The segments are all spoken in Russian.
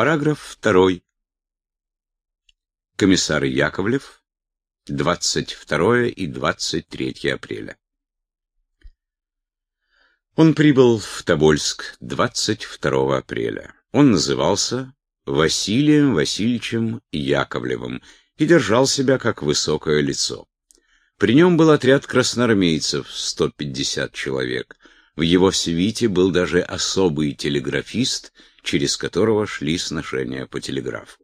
Параграф 2. Комиссар Яковлев. 22 и 23 апреля. Он прибыл в Тобольск 22 апреля. Он назывался Василием Васильевичем Яковлевым и держал себя как высокое лицо. При нем был отряд красноармейцев, 150 человек. В его свите был даже особый телеграфист, через которого шли сношения по телеграфу.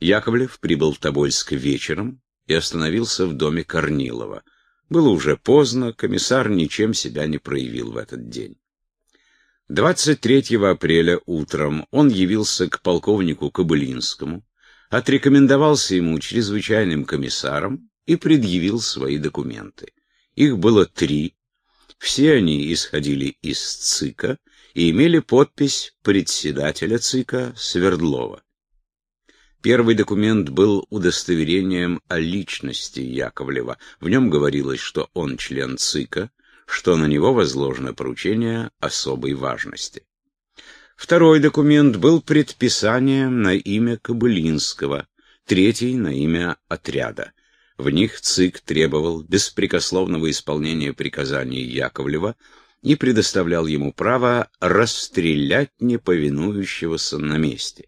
Яковлев прибыл в Тобольск вечером и остановился в доме Корнилова. Было уже поздно, комиссар ничем себя не проявил в этот день. 23 апреля утром он явился к полковнику Кобылинскому, отрекомендовался ему чрезвычайным комиссаром и предъявил свои документы. Их было три, все они исходили из ЦИКа и имели подпись председателя ЦИКа Свердлова. Первый документ был удостоверением о личности Яковлева. В нем говорилось, что он член ЦИКа, что на него возложено поручение особой важности. Второй документ был предписанием на имя Кобылинского, третий — на имя отряда. В них ЦИК требовал беспрекословного исполнения приказаний Яковлева и предоставлял ему право расстрелять неповинующегося на месте.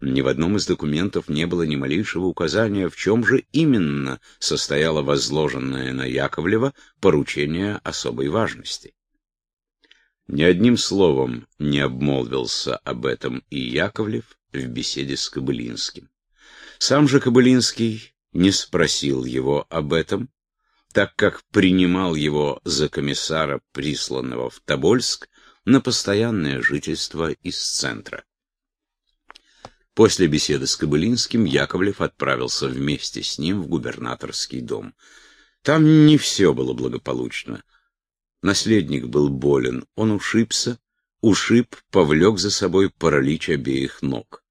Ни в одном из документов не было ни малейшего указания, в чем же именно состояло возложенное на Яковлева поручение особой важности. Ни одним словом не обмолвился об этом и Яковлев в беседе с Кобылинским. Сам же Кобылинский не спросил его об этом, так как принимал его за комиссара, присланного в Тобольск, на постоянное жительство из центра. После беседы с Кобылинским Яковлев отправился вместе с ним в губернаторский дом. Там не все было благополучно. Наследник был болен, он ушибся, ушиб, повлек за собой паралич обеих ног.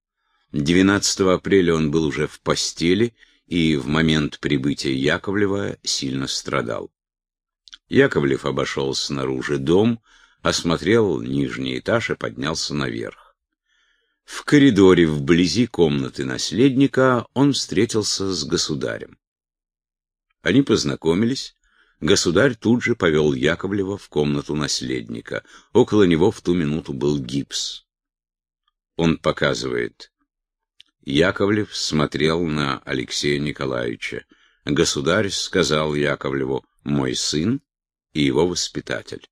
12 апреля он был уже в постели и в момент прибытия Яковлева сильно страдал. Яковлев обошел снаружи дом, осмотрел нижний этаж и поднялся наверх. В коридоре вблизи комнаты наследника он встретился с государем. Они познакомились. Государь тут же повел Яковлева в комнату наследника. Около него в ту минуту был гипс. Он показывает Яковлев смотрел на Алексея Николаевича. Государь сказал Яковлеву «мой сын и его воспитатель».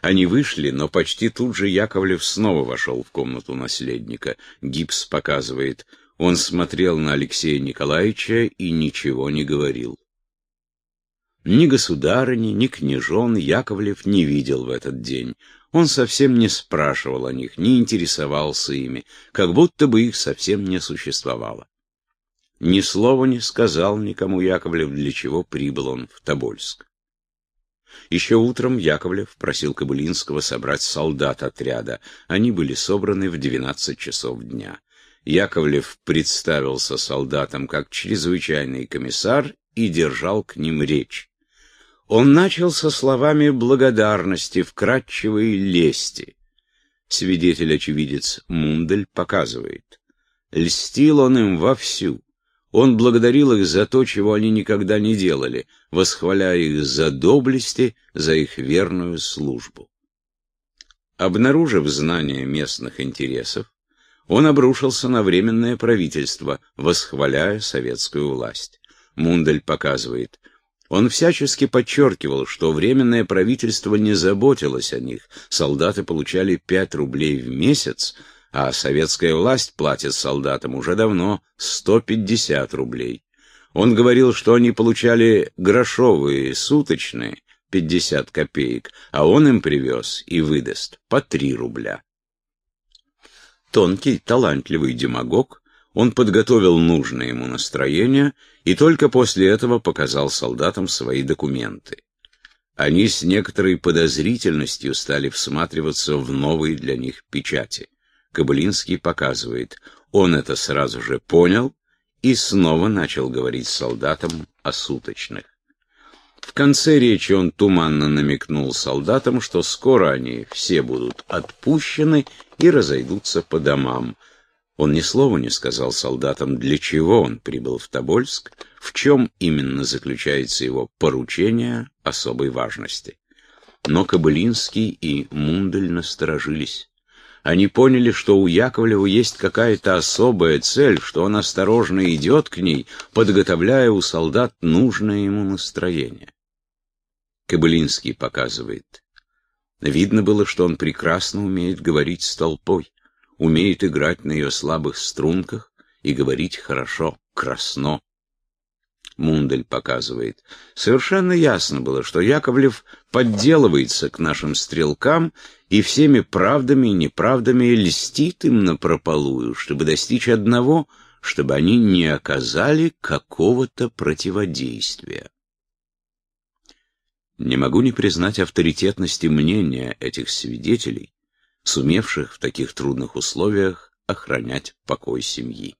Они вышли, но почти тут же Яковлев снова вошел в комнату наследника. Гипс показывает, он смотрел на Алексея Николаевича и ничего не говорил. Ни государыни, ни княжон Яковлев не видел в этот день. Он совсем не спрашивал о них, не интересовался ими, как будто бы их совсем не существовало. Ни слова не сказал никому Яковлев, для чего прибыл он в Тобольск. Еще утром Яковлев просил Кобылинского собрать солдат отряда. Они были собраны в двенадцать часов дня. Яковлев представился солдатам как чрезвычайный комиссар и держал к ним речь. Он начал со словами благодарности, вкрадчивой лести. Свидетель-очевидец Мундель показывает. Льстил он им вовсю. Он благодарил их за то, чего они никогда не делали, восхваляя их за доблести, за их верную службу. Обнаружив знание местных интересов, он обрушился на Временное правительство, восхваляя советскую власть. Мундель показывает, он всячески подчеркивал, что Временное правительство не заботилось о них, солдаты получали 5 рублей в месяц, а советская власть платит солдатам уже давно 150 рублей. Он говорил, что они получали грошовые, суточные, 50 копеек, а он им привез и выдаст по 3 рубля. Тонкий, талантливый демагог он подготовил нужное ему настроение и только после этого показал солдатам свои документы. Они с некоторой подозрительностью стали всматриваться в новые для них печати. Кобылинский показывает, он это сразу же понял и снова начал говорить солдатам о суточных. В конце речи он туманно намекнул солдатам, что скоро они все будут отпущены и разойдутся по домам. Он ни слова не сказал солдатам, для чего он прибыл в Тобольск, в чем именно заключается его поручение особой важности. Но Кобылинский и Мундель насторожились. Они поняли, что у Яковлева есть какая-то особая цель, что он осторожно идет к ней, подготовляя у солдат нужное ему настроение. Кобылинский показывает. Видно было, что он прекрасно умеет говорить с толпой умеет играть на ее слабых струнках и говорить хорошо, красно. Мундель показывает. Совершенно ясно было, что Яковлев подделывается к нашим стрелкам и всеми правдами и неправдами льстит им напропалую, чтобы достичь одного, чтобы они не оказали какого-то противодействия. Не могу не признать авторитетности мнения этих свидетелей, сумевших в таких трудных условиях охранять покой семьи.